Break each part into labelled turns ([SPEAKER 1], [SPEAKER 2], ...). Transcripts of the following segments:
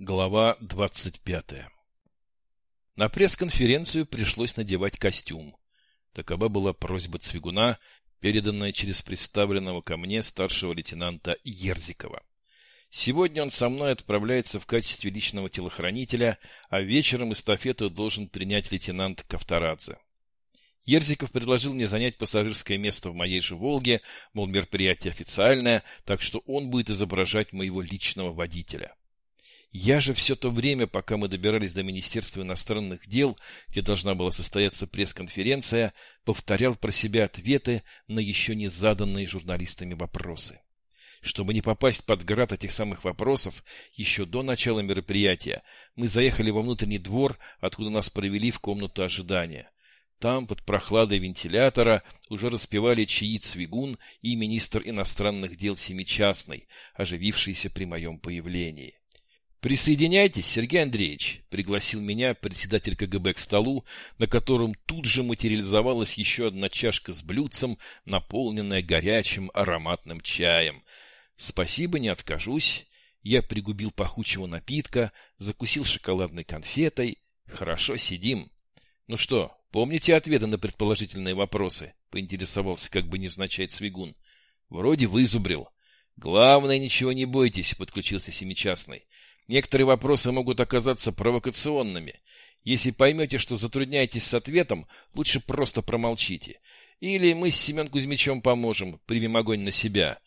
[SPEAKER 1] Глава 25 На пресс-конференцию пришлось надевать костюм. Такова была просьба Цвигуна, переданная через представленного ко мне старшего лейтенанта Ерзикова. Сегодня он со мной отправляется в качестве личного телохранителя, а вечером эстафету должен принять лейтенант Ковторадзе. Ерзиков предложил мне занять пассажирское место в моей же «Волге», мол, мероприятие официальное, так что он будет изображать моего личного водителя. Я же все то время, пока мы добирались до Министерства иностранных дел, где должна была состояться пресс-конференция, повторял про себя ответы на еще не заданные журналистами вопросы. Чтобы не попасть под град этих самых вопросов, еще до начала мероприятия мы заехали во внутренний двор, откуда нас провели в комнату ожидания. Там, под прохладой вентилятора, уже распевали чаи Цвигун и министр иностранных дел Семичастный, оживившийся при моем появлении. «Присоединяйтесь, Сергей Андреевич», — пригласил меня председатель КГБ к столу, на котором тут же материализовалась еще одна чашка с блюдцем, наполненная горячим ароматным чаем. «Спасибо, не откажусь». Я пригубил пахучего напитка, закусил шоколадной конфетой. «Хорошо, сидим». «Ну что, помните ответы на предположительные вопросы?» — поинтересовался как бы невзначай Цвигун. «Вроде вызубрил». «Главное, ничего не бойтесь», — подключился Семичастный. Некоторые вопросы могут оказаться провокационными. Если поймете, что затрудняетесь с ответом, лучше просто промолчите. Или мы с Семен Кузьмичем поможем, примем огонь на себя.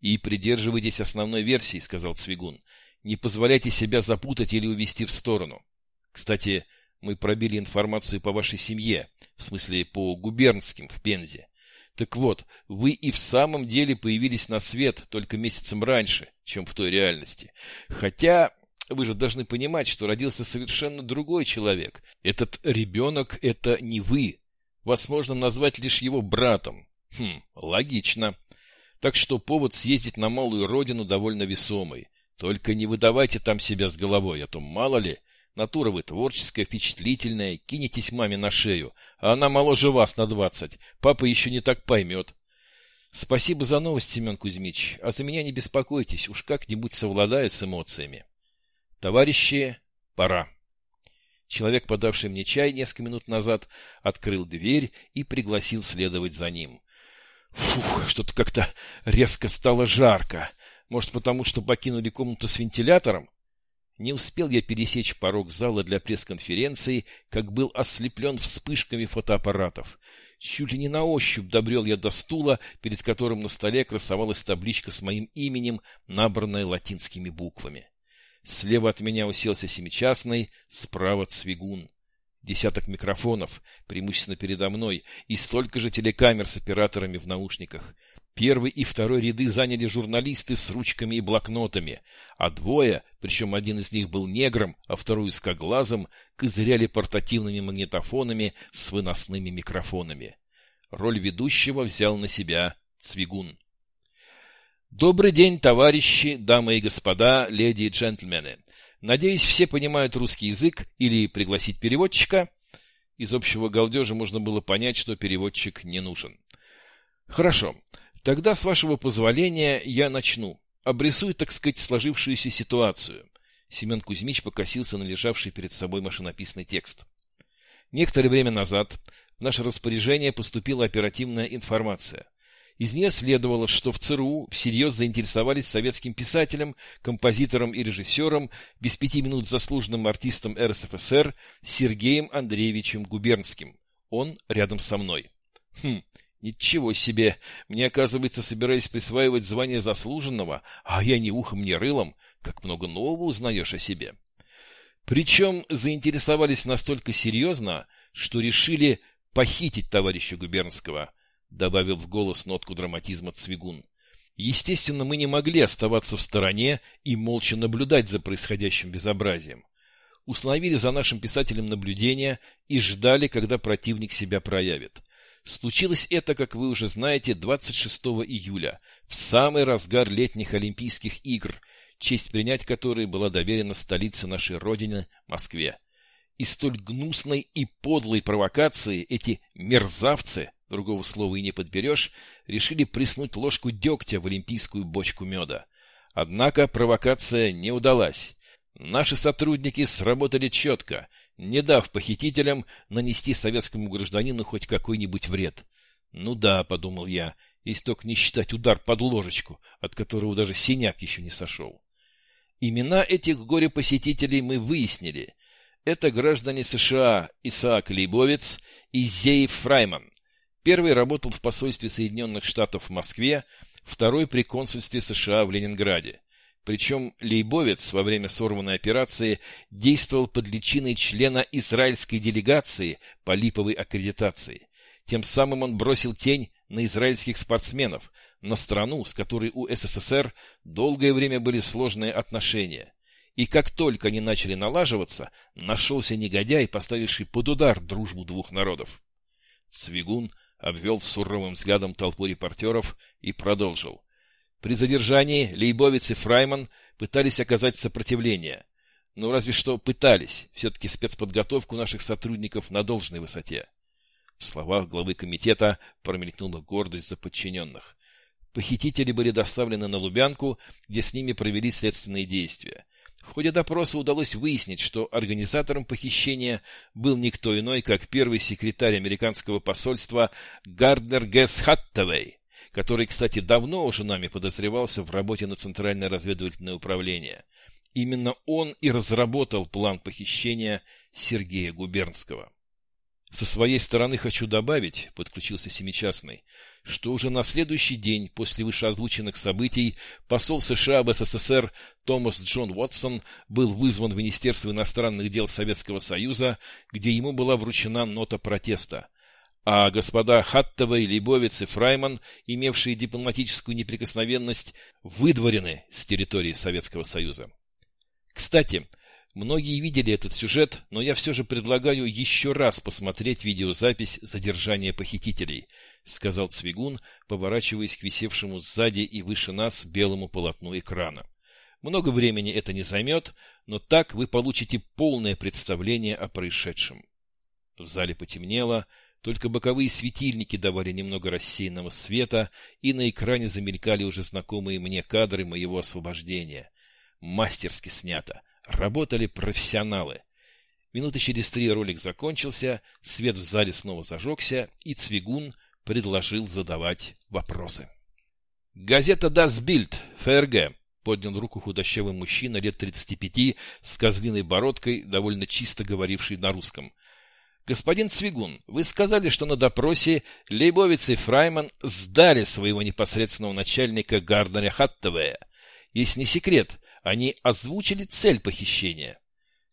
[SPEAKER 1] И придерживайтесь основной версии, сказал Цвигун. Не позволяйте себя запутать или увести в сторону. Кстати, мы пробили информацию по вашей семье, в смысле по губернским в Пензе. Так вот, вы и в самом деле появились на свет только месяцем раньше, чем в той реальности. Хотя вы же должны понимать, что родился совершенно другой человек. Этот ребенок – это не вы. Вас можно назвать лишь его братом. Хм, логично. Так что повод съездить на малую родину довольно весомый. Только не выдавайте там себя с головой, а то мало ли, натура вы творческая, впечатлительная, кинетесь маме на шею, а она моложе вас на двадцать, папа еще не так поймет. Спасибо за новость, Семен Кузьмич, а за меня не беспокойтесь, уж как-нибудь совладаю с эмоциями. «Товарищи, пора». Человек, подавший мне чай несколько минут назад, открыл дверь и пригласил следовать за ним. Фух, что-то как-то резко стало жарко. Может, потому что покинули комнату с вентилятором? Не успел я пересечь порог зала для пресс-конференции, как был ослеплен вспышками фотоаппаратов. Чуть ли не на ощупь добрел я до стула, перед которым на столе красовалась табличка с моим именем, набранная латинскими буквами. Слева от меня уселся семичастный, справа Цвигун. Десяток микрофонов, преимущественно передо мной, и столько же телекамер с операторами в наушниках. Первый и второй ряды заняли журналисты с ручками и блокнотами, а двое, причем один из них был негром, а второй узкоглазым, козыряли портативными магнитофонами с выносными микрофонами. Роль ведущего взял на себя Цвигун. Добрый день, товарищи, дамы и господа, леди и джентльмены. Надеюсь, все понимают русский язык или пригласить переводчика. Из общего галдежа можно было понять, что переводчик не нужен. Хорошо, тогда, с вашего позволения, я начну. Обрисую, так сказать, сложившуюся ситуацию. Семен Кузьмич покосился на лежавший перед собой машинописный текст. Некоторое время назад в наше распоряжение поступила оперативная информация. Из нее следовало, что в ЦРУ всерьез заинтересовались советским писателем, композитором и режиссером, без пяти минут заслуженным артистом РСФСР Сергеем Андреевичем Губернским. Он рядом со мной. Хм, ничего себе! Мне, оказывается, собирались присваивать звание заслуженного, а я ни ухом, ни рылом. Как много нового узнаешь о себе. Причем заинтересовались настолько серьезно, что решили похитить товарища Губернского – добавил в голос нотку драматизма Цвигун. Естественно, мы не могли оставаться в стороне и молча наблюдать за происходящим безобразием. Установили за нашим писателем наблюдение и ждали, когда противник себя проявит. Случилось это, как вы уже знаете, 26 июля, в самый разгар летних Олимпийских игр, честь принять которые была доверена столице нашей Родины, Москве. И столь гнусной и подлой провокации эти мерзавцы другого слова и не подберешь, решили приснуть ложку дегтя в олимпийскую бочку меда. Однако провокация не удалась. Наши сотрудники сработали четко, не дав похитителям нанести советскому гражданину хоть какой-нибудь вред. Ну да, подумал я, если только не считать удар под ложечку, от которого даже синяк еще не сошел. Имена этих горе-посетителей мы выяснили. Это граждане США Исаак Лейбовец и Зеев Фрайман. Первый работал в посольстве Соединенных Штатов в Москве, второй при консульстве США в Ленинграде. Причем Лейбовец во время сорванной операции действовал под личиной члена израильской делегации по липовой аккредитации. Тем самым он бросил тень на израильских спортсменов, на страну, с которой у СССР долгое время были сложные отношения. И как только они начали налаживаться, нашелся негодяй, поставивший под удар дружбу двух народов. Цвигун обвел суровым взглядом толпу репортеров и продолжил. При задержании Лейбовиц и Фрайман пытались оказать сопротивление. Но ну, разве что пытались. Все-таки спецподготовку наших сотрудников на должной высоте. В словах главы комитета промелькнула гордость за подчиненных. Похитители были доставлены на Лубянку, где с ними провели следственные действия. В ходе допроса удалось выяснить, что организатором похищения был никто иной, как первый секретарь американского посольства Гарднер Гэс Хаттавей который, кстати, давно уже нами подозревался в работе на Центральное разведывательное управление. Именно он и разработал план похищения Сергея Губернского. Со своей стороны хочу добавить, подключился Семичастный, что уже на следующий день после вышеозвученных событий посол США в СССР Томас Джон Уотсон был вызван в Министерство иностранных дел Советского Союза, где ему была вручена нота протеста а господа Хаттовой, Лейбовец и Фрайман, имевшие дипломатическую неприкосновенность, выдворены с территории Советского Союза. Кстати, многие видели этот сюжет, но я все же предлагаю еще раз посмотреть видеозапись задержания похитителей, сказал Цвигун, поворачиваясь к висевшему сзади и выше нас белому полотну экрана. Много времени это не займет, но так вы получите полное представление о происшедшем. В зале потемнело, только боковые светильники давали немного рассеянного света, и на экране замелькали уже знакомые мне кадры моего освобождения. Мастерски снято. Работали профессионалы. Минуты через три ролик закончился, свет в зале снова зажегся, и Цвигун предложил задавать вопросы. Газета Das Bild, ФРГ, поднял руку худощавый мужчина лет 35 с козлиной бородкой, довольно чисто говоривший на русском. Господин Цвигун, вы сказали, что на допросе Лейбовиц и Фрайман сдали своего непосредственного начальника Гарднера Хаттевея. Если не секрет, они озвучили цель похищения.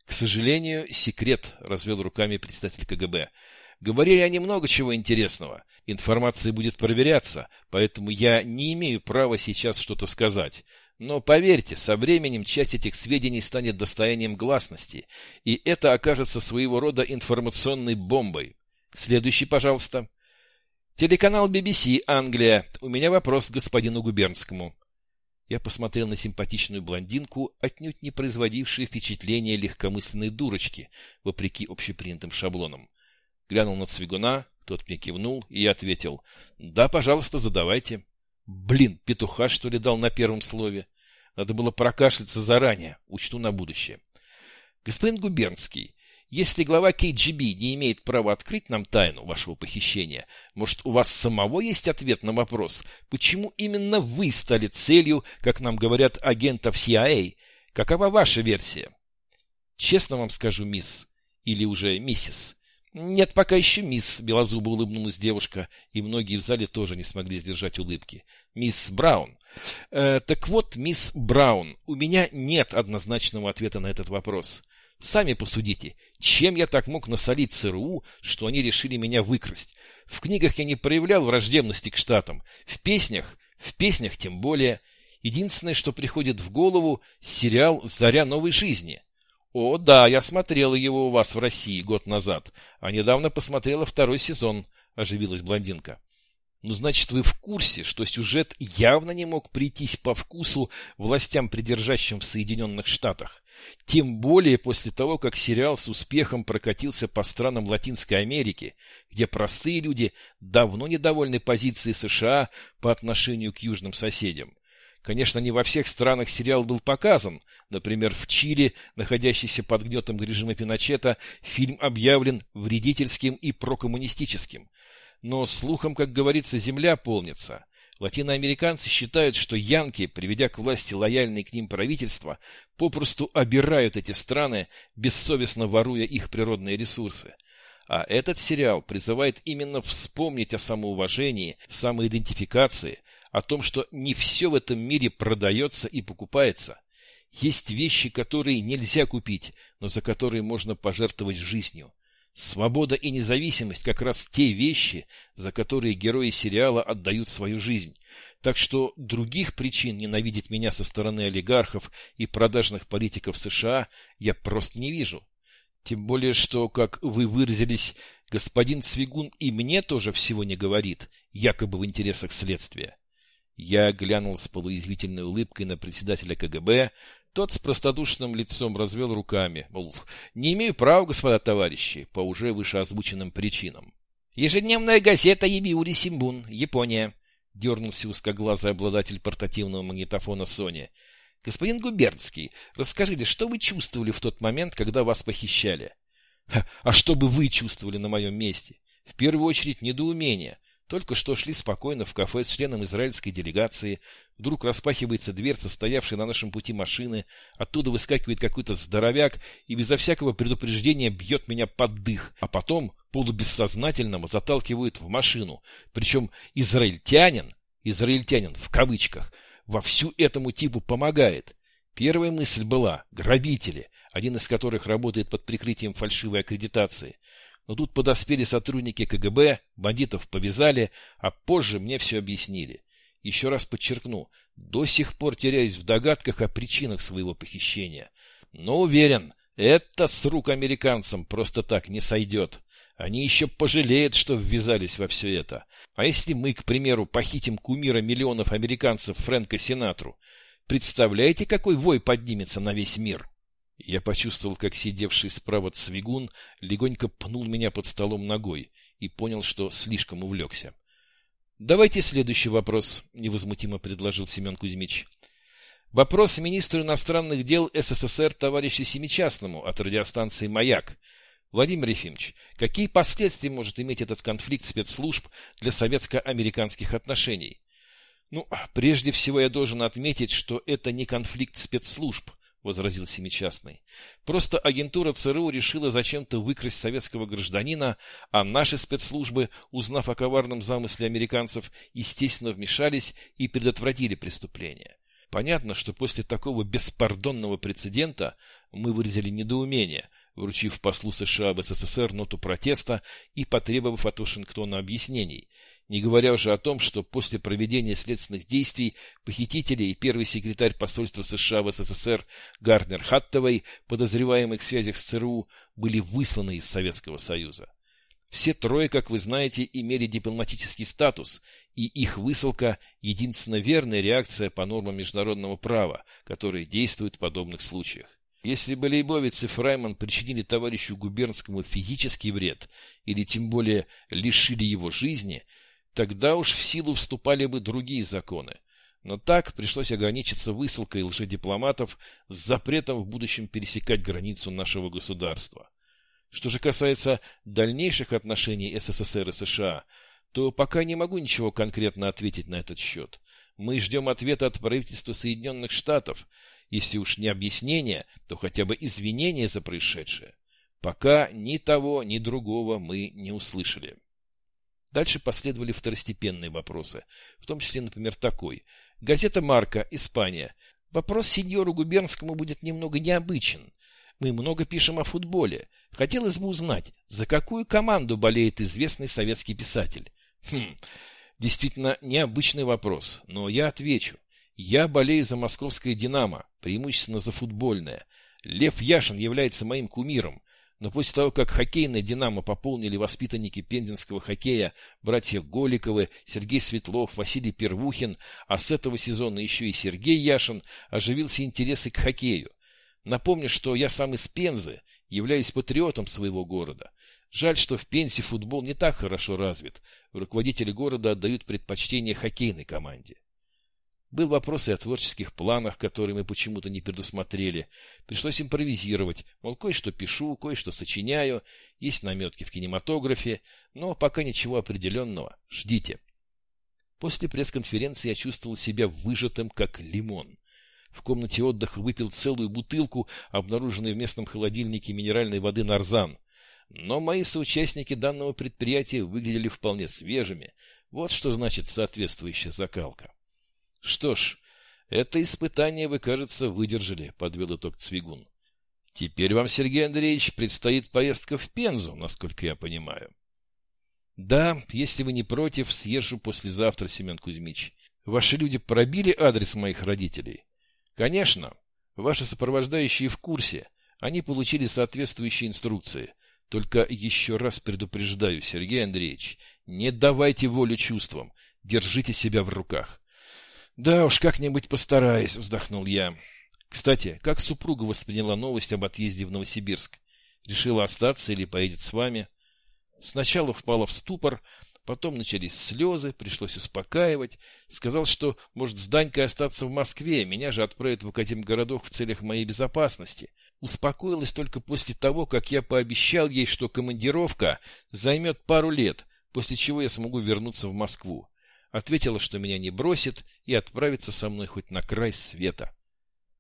[SPEAKER 1] К сожалению, секрет, развел руками председатель КГБ. Говорили они много чего интересного. Информация будет проверяться, поэтому я не имею права сейчас что-то сказать. Но поверьте, со временем часть этих сведений станет достоянием гласности, и это окажется своего рода информационной бомбой. Следующий, пожалуйста. Телеканал BBC, Англия. У меня вопрос к господину Губернскому. Я посмотрел на симпатичную блондинку, отнюдь не производившую впечатление легкомысленной дурочки, вопреки общепринятым шаблонам. Глянул на Цвигуна, тот мне кивнул, и ответил, «Да, пожалуйста, задавайте». Блин, петуха, что ли, дал на первом слове? Надо было прокашляться заранее, учту на будущее. Господин Губернский, если глава КГБ не имеет права открыть нам тайну вашего похищения, может, у вас самого есть ответ на вопрос, почему именно вы стали целью, как нам говорят, агентов CIA? Какова ваша версия? Честно вам скажу, мисс, или уже миссис, «Нет, пока еще мисс», — белозубо улыбнулась девушка, и многие в зале тоже не смогли сдержать улыбки. «Мисс Браун». Э, «Так вот, мисс Браун, у меня нет однозначного ответа на этот вопрос. Сами посудите, чем я так мог насолить ЦРУ, что они решили меня выкрасть? В книгах я не проявлял враждебности к штатам, в песнях, в песнях тем более. Единственное, что приходит в голову, сериал «Заря новой жизни». «О, да, я смотрела его у вас в России год назад, а недавно посмотрела второй сезон», — оживилась блондинка. «Ну, значит, вы в курсе, что сюжет явно не мог прийтись по вкусу властям, придержащим в Соединенных Штатах. Тем более после того, как сериал с успехом прокатился по странам Латинской Америки, где простые люди давно недовольны позицией США по отношению к южным соседям. Конечно, не во всех странах сериал был показан. Например, в Чили, находящийся под гнетом режима Пиночета, фильм объявлен вредительским и прокоммунистическим. Но слухом, как говорится, земля полнится. Латиноамериканцы считают, что янки, приведя к власти лояльные к ним правительства, попросту обирают эти страны, бессовестно воруя их природные ресурсы. А этот сериал призывает именно вспомнить о самоуважении, самоидентификации, о том, что не все в этом мире продается и покупается. Есть вещи, которые нельзя купить, но за которые можно пожертвовать жизнью. Свобода и независимость как раз те вещи, за которые герои сериала отдают свою жизнь. Так что других причин ненавидеть меня со стороны олигархов и продажных политиков США я просто не вижу. Тем более, что, как вы выразились, господин Цвигун и мне тоже всего не говорит, якобы в интересах следствия. Я глянул с полуязвительной улыбкой на председателя КГБ, тот с простодушным лицом развел руками, мол, не имею права, господа товарищи, по уже вышеозвученным причинам. Ежедневная газета Ебиури Симбун, Япония, дернулся узкоглазый обладатель портативного магнитофона Сони. Господин Губернский, расскажите, что вы чувствовали в тот момент, когда вас похищали? А что бы вы чувствовали на моем месте? В первую очередь недоумение. Только что шли спокойно в кафе с членом израильской делегации. Вдруг распахивается дверца, стоявшей на нашем пути машины. Оттуда выскакивает какой-то здоровяк и безо всякого предупреждения бьет меня под дых. А потом полубессознательного заталкивают в машину. Причем израильтянин, израильтянин в кавычках, во всю этому типу помогает. Первая мысль была – грабители, один из которых работает под прикрытием фальшивой аккредитации – но тут подоспели сотрудники КГБ, бандитов повязали, а позже мне все объяснили. Еще раз подчеркну, до сих пор теряюсь в догадках о причинах своего похищения. Но уверен, это с рук американцам просто так не сойдет. Они еще пожалеют, что ввязались во все это. А если мы, к примеру, похитим кумира миллионов американцев Фрэнка Синатру, представляете, какой вой поднимется на весь мир? Я почувствовал, как сидевший справа Цвигун легонько пнул меня под столом ногой и понял, что слишком увлекся. «Давайте следующий вопрос», — невозмутимо предложил Семен Кузьмич. «Вопрос министру иностранных дел СССР товарищу Семичастному от радиостанции «Маяк». Владимир Ефимович, какие последствия может иметь этот конфликт спецслужб для советско-американских отношений? Ну, прежде всего я должен отметить, что это не конфликт спецслужб, — возразил Семичастный. «Просто агентура ЦРУ решила зачем-то выкрасть советского гражданина, а наши спецслужбы, узнав о коварном замысле американцев, естественно вмешались и предотвратили преступление. Понятно, что после такого беспардонного прецедента мы выразили недоумение, вручив послу США в СССР ноту протеста и потребовав от Вашингтона объяснений, не говоря уже о том, что после проведения следственных действий похитители и первый секретарь посольства США в СССР Гарднер Хаттовой, подозреваемый в связях с ЦРУ, были высланы из Советского Союза. Все трое, как вы знаете, имели дипломатический статус, и их высылка – единственно верная реакция по нормам международного права, которые действуют в подобных случаях. Если бы Лейбовец и Фрайман причинили товарищу Губернскому физический вред, или тем более лишили его жизни – Тогда уж в силу вступали бы другие законы. Но так пришлось ограничиться высылкой лжедипломатов с запретом в будущем пересекать границу нашего государства. Что же касается дальнейших отношений СССР и США, то пока не могу ничего конкретно ответить на этот счет. Мы ждем ответа от правительства Соединенных Штатов, если уж не объяснения, то хотя бы извинения за происшедшее. Пока ни того, ни другого мы не услышали. Дальше последовали второстепенные вопросы, в том числе, например, такой. Газета «Марка», Испания. Вопрос сеньору Губернскому будет немного необычен. Мы много пишем о футболе. Хотелось бы узнать, за какую команду болеет известный советский писатель? Хм, действительно необычный вопрос, но я отвечу. Я болею за московское «Динамо», преимущественно за футбольное. Лев Яшин является моим кумиром. Но после того, как хоккейное «Динамо» пополнили воспитанники пензенского хоккея братья Голиковы, Сергей Светлов, Василий Первухин, а с этого сезона еще и Сергей Яшин, оживился интерес и к хоккею. Напомню, что я сам из Пензы, являюсь патриотом своего города. Жаль, что в Пензе футбол не так хорошо развит. Руководители города отдают предпочтение хоккейной команде. Был вопрос и о творческих планах, которые мы почему-то не предусмотрели. Пришлось импровизировать, мол, кое-что пишу, кое-что сочиняю, есть наметки в кинематографе, но пока ничего определенного. Ждите. После пресс-конференции я чувствовал себя выжатым, как лимон. В комнате отдыха выпил целую бутылку, обнаруженной в местном холодильнике минеральной воды «Нарзан». Но мои соучастники данного предприятия выглядели вполне свежими. Вот что значит соответствующая закалка. Что ж, это испытание вы, кажется, выдержали, подвел итог Цвигун. Теперь вам, Сергей Андреевич, предстоит поездка в Пензу, насколько я понимаю. Да, если вы не против, съезжу послезавтра, Семен Кузьмич. Ваши люди пробили адрес моих родителей? Конечно. Ваши сопровождающие в курсе. Они получили соответствующие инструкции. Только еще раз предупреждаю, Сергей Андреевич, не давайте волю чувствам. Держите себя в руках. Да уж, как-нибудь постараюсь, вздохнул я. Кстати, как супруга восприняла новость об отъезде в Новосибирск? Решила остаться или поедет с вами? Сначала впала в ступор, потом начались слезы, пришлось успокаивать. Сказал, что может с Данькой остаться в Москве, меня же отправят в Академгородок в целях моей безопасности. Успокоилась только после того, как я пообещал ей, что командировка займет пару лет, после чего я смогу вернуться в Москву. Ответила, что меня не бросит и отправится со мной хоть на край света.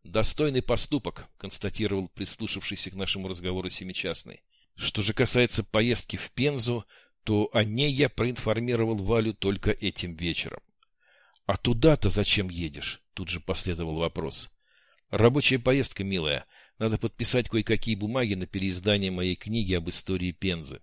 [SPEAKER 1] «Достойный поступок», — констатировал прислушавшийся к нашему разговору семичастный. Что же касается поездки в Пензу, то о ней я проинформировал Валю только этим вечером. «А туда-то зачем едешь?» — тут же последовал вопрос. «Рабочая поездка, милая. Надо подписать кое-какие бумаги на переиздание моей книги об истории Пензы.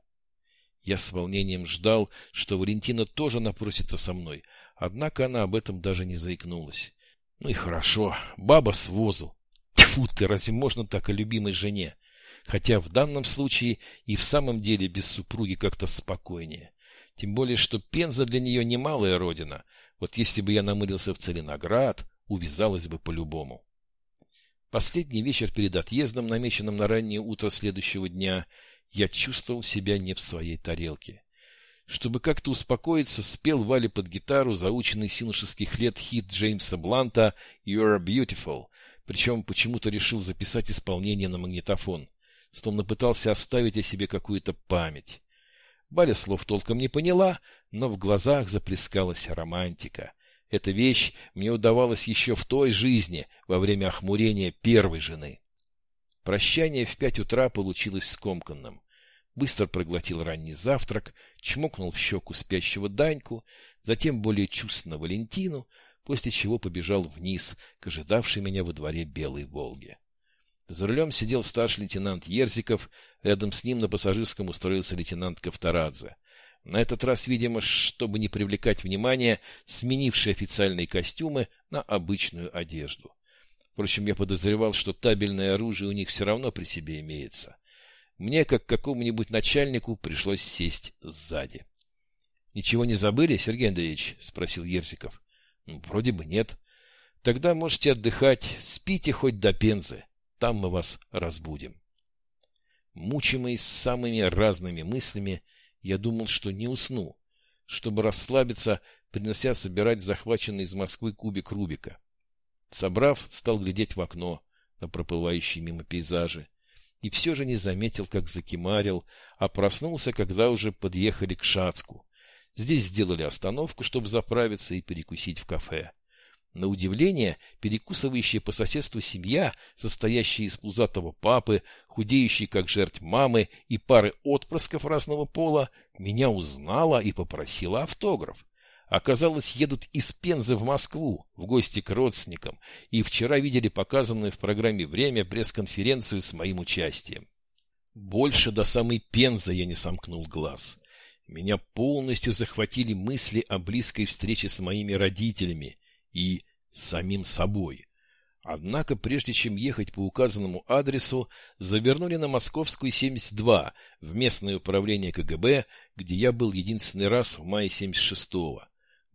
[SPEAKER 1] Я с волнением ждал, что Валентина тоже напросится со мной, однако она об этом даже не заикнулась. Ну и хорошо, баба с возу. Тьфу ты, разве можно так о любимой жене? Хотя в данном случае и в самом деле без супруги как-то спокойнее. Тем более, что Пенза для нее немалая родина. Вот если бы я намылился в Целиноград, увязалась бы по-любому. Последний вечер перед отъездом, намеченным на раннее утро следующего дня, я чувствовал себя не в своей тарелке. Чтобы как-то успокоиться, спел Вале под гитару заученный с юношеских лет хит Джеймса Бланта «You're beautiful», причем почему-то решил записать исполнение на магнитофон, словно пытался оставить о себе какую-то память. Валя слов толком не поняла, но в глазах заплескалась романтика. Эта вещь мне удавалась еще в той жизни, во время охмурения первой жены. Прощание в пять утра получилось скомканным быстро проглотил ранний завтрак, чмокнул в щеку спящего Даньку, затем более чувственно Валентину, после чего побежал вниз к ожидавшей меня во дворе Белой Волге. За рулем сидел старший лейтенант Ерзиков, рядом с ним на пассажирском устроился лейтенант Ковторадзе. На этот раз, видимо, чтобы не привлекать внимания, сменившие официальные костюмы на обычную одежду. Впрочем, я подозревал, что табельное оружие у них все равно при себе имеется. Мне, как какому-нибудь начальнику, пришлось сесть сзади. — Ничего не забыли, Сергей Андреевич? — спросил Ерсиков. — Ну, вроде бы нет. — Тогда можете отдыхать, спите хоть до Пензы. Там мы вас разбудим. Мучимый самыми разными мыслями, я думал, что не усну, чтобы расслабиться, принося собирать захваченный из Москвы кубик Рубика. Собрав, стал глядеть в окно на проплывающие мимо пейзажи и все же не заметил, как закимарил, а проснулся, когда уже подъехали к Шацку. Здесь сделали остановку, чтобы заправиться и перекусить в кафе. На удивление, перекусывающая по соседству семья, состоящая из пузатого папы, худеющей как жертв мамы и пары отпрысков разного пола, меня узнала и попросила автограф. Оказалось, едут из Пензы в Москву, в гости к родственникам, и вчера видели показанную в программе «Время» пресс-конференцию с моим участием. Больше до самой Пензы я не сомкнул глаз. Меня полностью захватили мысли о близкой встрече с моими родителями и самим собой. Однако, прежде чем ехать по указанному адресу, завернули на Московскую 72, в местное управление КГБ, где я был единственный раз в мае 76-го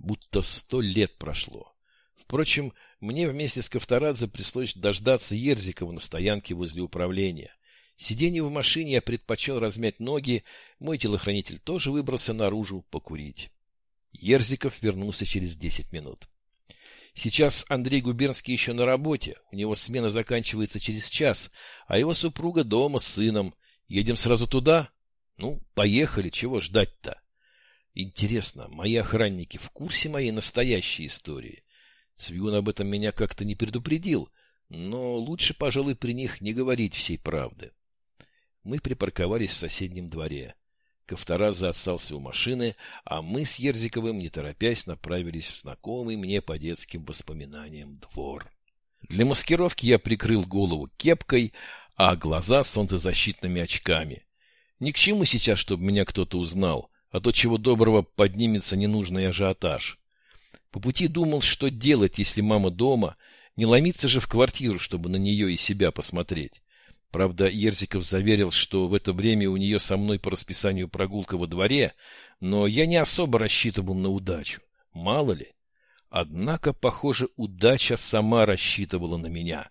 [SPEAKER 1] будто сто лет прошло. Впрочем, мне вместе с Ковторадзе пришлось дождаться Ерзикова на стоянке возле управления. Сиденье в машине я предпочел размять ноги, мой телохранитель тоже выбрался наружу покурить. Ерзиков вернулся через десять минут. Сейчас Андрей Губернский еще на работе, у него смена заканчивается через час, а его супруга дома с сыном. Едем сразу туда? Ну, поехали, чего ждать-то? Интересно, мои охранники в курсе моей настоящей истории? Цвюн об этом меня как-то не предупредил, но лучше, пожалуй, при них не говорить всей правды. Мы припарковались в соседнем дворе. Ковтораза остался у машины, а мы с Ерзиковым, не торопясь, направились в знакомый мне по детским воспоминаниям двор. Для маскировки я прикрыл голову кепкой, а глаза солнцезащитными очками. Ни к чему сейчас, чтобы меня кто-то узнал, а то чего доброго поднимется ненужный ажиотаж. По пути думал, что делать, если мама дома, не ломиться же в квартиру, чтобы на нее и себя посмотреть. Правда, Ерзиков заверил, что в это время у нее со мной по расписанию прогулка во дворе, но я не особо рассчитывал на удачу. Мало ли. Однако, похоже, удача сама рассчитывала на меня.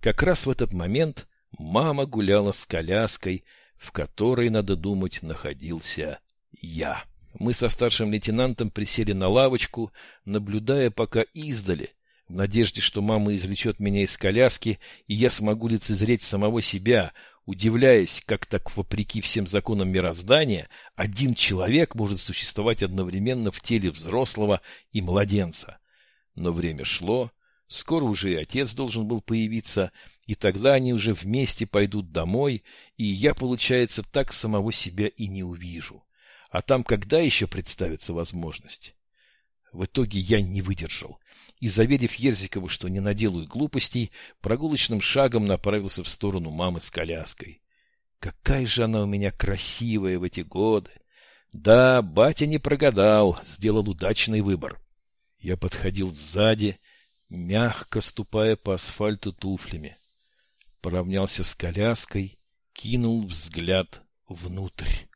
[SPEAKER 1] Как раз в этот момент мама гуляла с коляской, в которой, надо думать, находился я. Мы со старшим лейтенантом присели на лавочку, наблюдая пока издали, в надежде, что мама извлечет меня из коляски, и я смогу лицезреть самого себя, удивляясь, как так, вопреки всем законам мироздания, один человек может существовать одновременно в теле взрослого и младенца. Но время шло, скоро уже и отец должен был появиться, и тогда они уже вместе пойдут домой, и я, получается, так самого себя и не увижу. А там когда еще представится возможность? В итоге я не выдержал и, заверив Ерзикова, что не наделаю глупостей, прогулочным шагом направился в сторону мамы с коляской. Какая же она у меня красивая в эти годы! Да, батя не прогадал, сделал удачный выбор. Я подходил сзади, мягко ступая по асфальту туфлями. Поравнялся с коляской, кинул взгляд внутрь.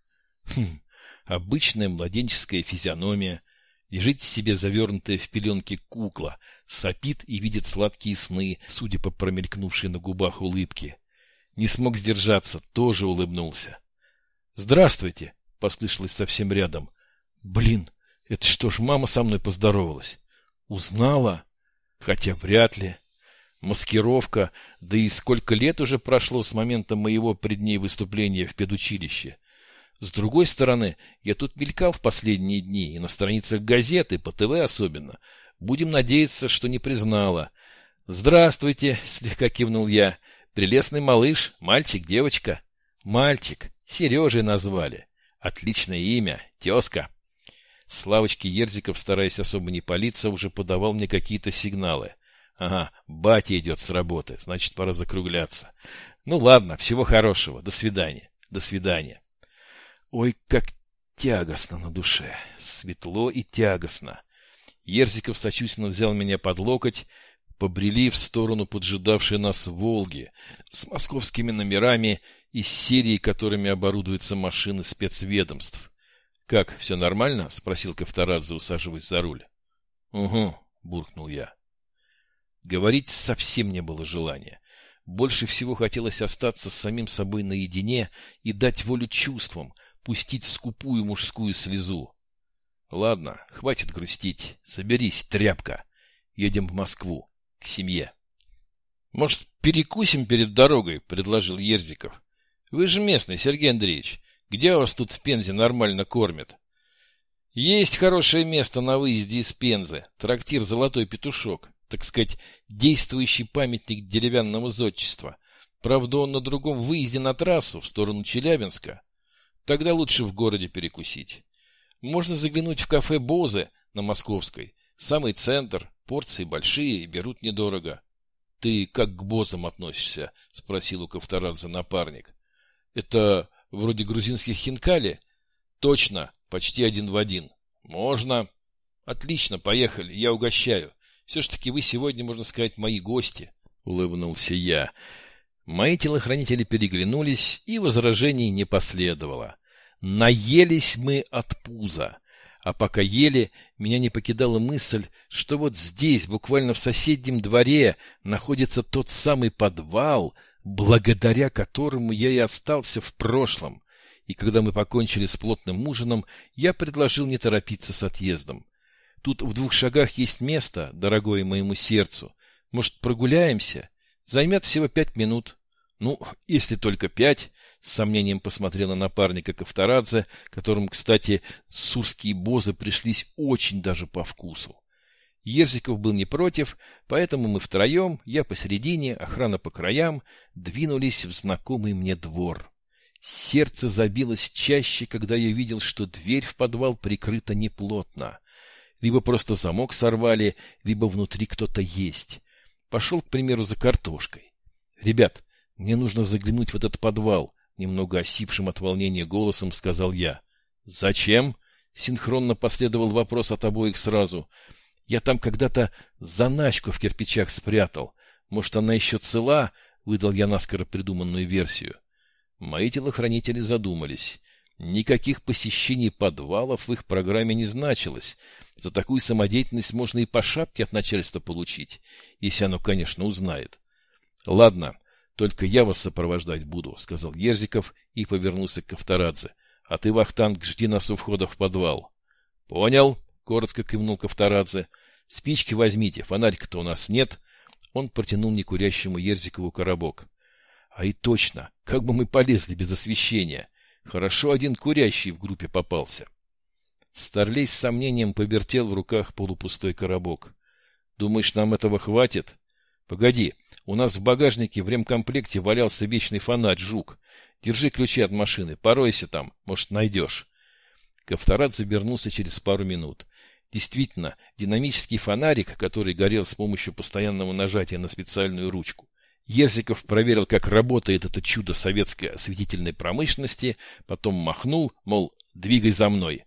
[SPEAKER 1] Хм, обычная младенческая физиономия — Лежит себе завернутая в пеленки кукла, сопит и видит сладкие сны, судя по промелькнувшей на губах улыбке. Не смог сдержаться, тоже улыбнулся. «Здравствуйте!» — послышалось совсем рядом. «Блин, это что ж, мама со мной поздоровалась? Узнала? Хотя вряд ли. Маскировка, да и сколько лет уже прошло с момента моего пред ней выступления в педучилище. С другой стороны, я тут мелькал в последние дни, и на страницах газеты, по ТВ особенно. Будем надеяться, что не признала. «Здравствуйте!» — слегка кивнул я. «Прелестный малыш, мальчик, девочка?» «Мальчик. Сережей назвали. Отличное имя. Тезка». Славочки Ерзиков, стараясь особо не палиться, уже подавал мне какие-то сигналы. Ага, батя идет с работы, значит, пора закругляться. Ну ладно, всего хорошего. До свидания. До свидания. Ой, как тягостно на душе, светло и тягостно. Ерзиков сочувственно взял меня под локоть, побрели в сторону поджидавшей нас «Волги» с московскими номерами и серией, которыми оборудуются машины спецведомств. «Как, все нормально?» — спросил Ковторадзе, усаживаясь за руль. «Угу», — буркнул я. Говорить совсем не было желания. Больше всего хотелось остаться с самим собой наедине и дать волю чувствам, пустить скупую мужскую слезу. Ладно, хватит грустить. Соберись, тряпка. Едем в Москву, к семье. Может, перекусим перед дорогой, предложил Ерзиков. Вы же местный, Сергей Андреевич. Где вас тут в Пензе нормально кормят? Есть хорошее место на выезде из Пензы. Трактир «Золотой петушок». Так сказать, действующий памятник деревянного зодчества. Правда, он на другом выезде на трассу в сторону Челябинска. Тогда лучше в городе перекусить. Можно заглянуть в кафе «Бозе» на Московской. Самый центр, порции большие и берут недорого. — Ты как к бозам относишься? — спросил у Ковторадзе напарник. — Это вроде грузинских хинкали? — Точно, почти один в один. — Можно. — Отлично, поехали, я угощаю. Все ж таки вы сегодня, можно сказать, мои гости, — улыбнулся я. Мои телохранители переглянулись, и возражений не последовало. Наелись мы от пуза. А пока ели, меня не покидала мысль, что вот здесь, буквально в соседнем дворе, находится тот самый подвал, благодаря которому я и остался в прошлом. И когда мы покончили с плотным ужином, я предложил не торопиться с отъездом. Тут в двух шагах есть место, дорогое моему сердцу. Может, прогуляемся? Займет всего пять минут. Ну, если только пять, с сомнением посмотрел на напарника Ковторадзе, которому, кстати, сурские бозы пришлись очень даже по вкусу. Ерзиков был не против, поэтому мы втроем, я посередине, охрана по краям, двинулись в знакомый мне двор. Сердце забилось чаще, когда я видел, что дверь в подвал прикрыта неплотно. Либо просто замок сорвали, либо внутри кто-то есть. Пошел, к примеру, за картошкой. «Ребят, мне нужно заглянуть в этот подвал», — немного осипшим от волнения голосом сказал я. «Зачем?» — синхронно последовал вопрос от обоих сразу — я там когда-то заначку в кирпичах спрятал. Может, она еще цела? Выдал я наскоро придуманную версию. Мои телохранители задумались. Никаких посещений подвалов в их программе не значилось. За такую самодеятельность можно и по шапке от начальства получить, если оно, конечно, узнает. — Ладно, только я вас сопровождать буду, — сказал Ерзиков и повернулся к Ковторадзе. — А ты, Вахтанг, жди нас у входа в подвал. — Понял, — коротко кивнул Ковторадзе. Спички возьмите, фонарика-то у нас нет. Он протянул некурящему Ерзикову коробок. А и точно, как бы мы полезли без освещения. Хорошо один курящий в группе попался. Старлей с сомнением повертел в руках полупустой коробок. Думаешь, нам этого хватит? Погоди, у нас в багажнике в ремкомплекте валялся вечный фонарь «Жук». Держи ключи от машины, поройся там, может, найдешь. Ковторат завернулся через пару минут. Действительно, динамический фонарик, который горел с помощью постоянного нажатия на специальную ручку. Ерзиков проверил, как работает это чудо советской осветительной промышленности, потом махнул, мол, двигай за мной.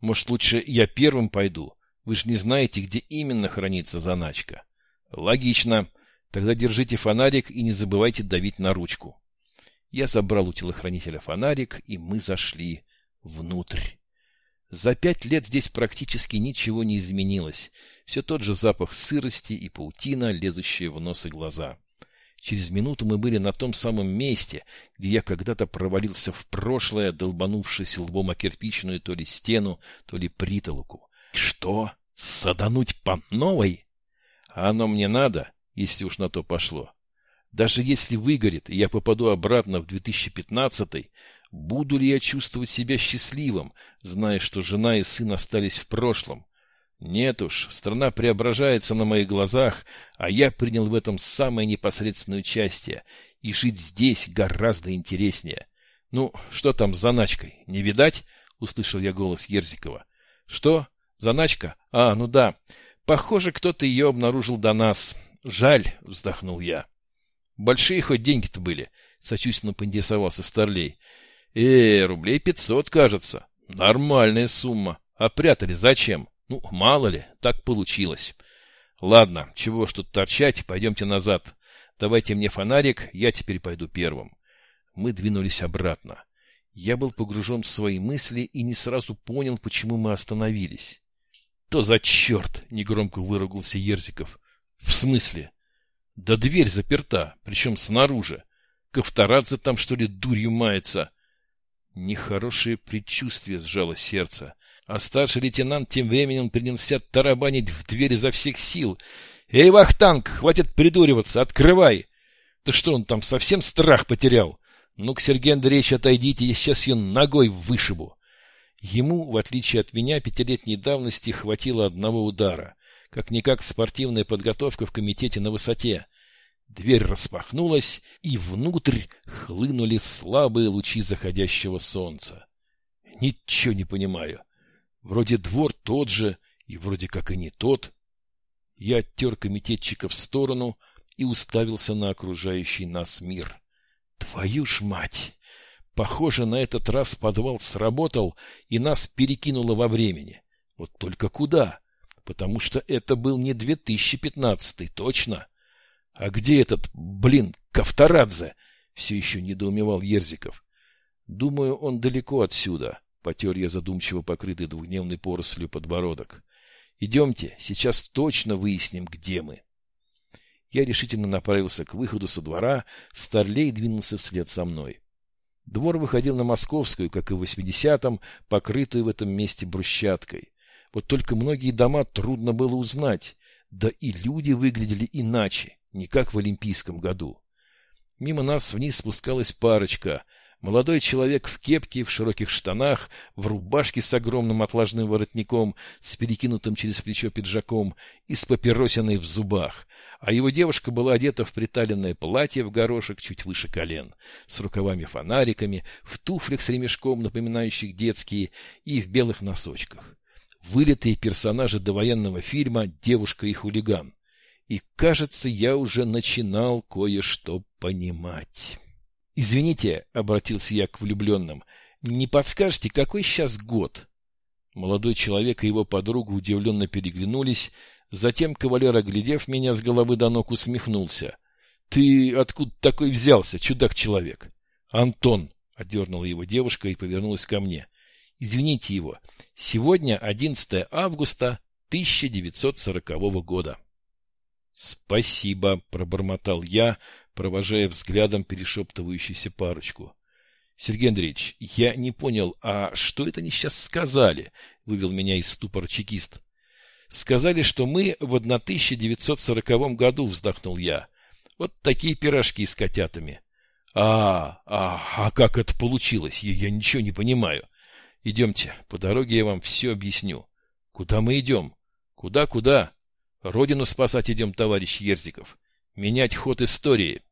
[SPEAKER 1] Может, лучше я первым пойду? Вы же не знаете, где именно хранится заначка. Логично. Тогда держите фонарик и не забывайте давить на ручку. Я забрал у телохранителя фонарик, и мы зашли внутрь. За пять лет здесь практически ничего не изменилось. Все тот же запах сырости и паутина, лезущие в нос и глаза. Через минуту мы были на том самом месте, где я когда-то провалился в прошлое, долбанувшись лбом о кирпичную то ли стену, то ли притолоку. Что? Садануть по новой? А оно мне надо, если уж на то пошло. Даже если выгорит, и я попаду обратно в 2015 Буду ли я чувствовать себя счастливым, зная, что жена и сын остались в прошлом? Нет уж, страна преображается на моих глазах, а я принял в этом самое непосредственное участие, и жить здесь гораздо интереснее. Ну, что там с заначкой, не видать? — услышал я голос Ерзикова. — Что? Заначка? А, ну да. Похоже, кто-то ее обнаружил до нас. Жаль, — вздохнул я. — Большие хоть деньги-то были, — сочувственно поинтересовался Старлей. Э, рублей пятьсот, кажется. Нормальная сумма. А прятали зачем? Ну, мало ли, так получилось. Ладно, чего ж тут торчать, пойдемте назад. Давайте мне фонарик, я теперь пойду первым. Мы двинулись обратно. Я был погружен в свои мысли и не сразу понял, почему мы остановились. — То за черт! — негромко выругался Ерзиков. — В смысле? — Да дверь заперта, причем снаружи. Ковторадзе там, что ли, дурью мается. — Нехорошее предчувствие сжало сердце. А старший лейтенант тем временем принялся тарабанить в дверь изо всех сил. «Эй, Вахтанг, хватит придуриваться, открывай!» «Да что он там, совсем страх потерял?» «Ну-ка, Сергей Андреевич, отойдите, я сейчас ее ногой вышибу!» Ему, в отличие от меня, пятилетней давности хватило одного удара. Как-никак спортивная подготовка в комитете на высоте. Дверь распахнулась, и внутрь хлынули слабые лучи заходящего солнца. Ничего не понимаю. Вроде двор тот же, и вроде как и не тот. Я оттер комитетчика в сторону и уставился на окружающий нас мир. Твою ж мать! Похоже, на этот раз подвал сработал, и нас перекинуло во времени. Вот только куда? Потому что это был не 2015 точно. А где этот, блин, Кавторадзе? Все еще недоумевал Ерзиков. Думаю, он далеко отсюда. Потер я задумчиво покрытый двухдневной порослью подбородок. Идемте, сейчас точно выясним, где мы. Я решительно направился к выходу со двора, Старлей двинулся вслед за мной. Двор выходил на Московскую, как и в 80-м, покрытую в этом месте брусчаткой. Вот только многие дома трудно было узнать, да и люди выглядели иначе, не как в Олимпийском году. Мимо нас вниз спускалась парочка. Молодой человек в кепке, в широких штанах, в рубашке с огромным отложным воротником, с перекинутым через плечо пиджаком и с папиросиной в зубах. А его девушка была одета в приталенное платье в горошек чуть выше колен, с рукавами-фонариками, в туфлях с ремешком, напоминающих детские, и в белых носочках. Вылитые персонажи довоенного фильма «Девушка и хулиган». И, кажется, я уже начинал кое-что понимать. «Извините», — обратился я к влюбленным, — «не подскажете, какой сейчас год?» Молодой человек и его подруга удивленно переглянулись, затем кавалер, оглядев меня с головы до ног, усмехнулся. «Ты откуда такой взялся, чудак-человек?» «Антон», — одернула его девушка и повернулась ко мне. «Извините его, сегодня 11 августа 1940 года». «Спасибо», — пробормотал я, провожая взглядом перешептывающуюся парочку. «Сергей Андреевич, я не понял, а что это они сейчас сказали?» — вывел меня из ступора чекист. «Сказали, что мы в 1940 году», — вздохнул я. «Вот такие пирожки с котятами». «А, а, а как это получилось? Я, я ничего не понимаю. Идемте, по дороге я вам все объясню. Куда мы идем? Куда-куда? Родину спасать идем, товарищ Ерзиков. Менять ход истории».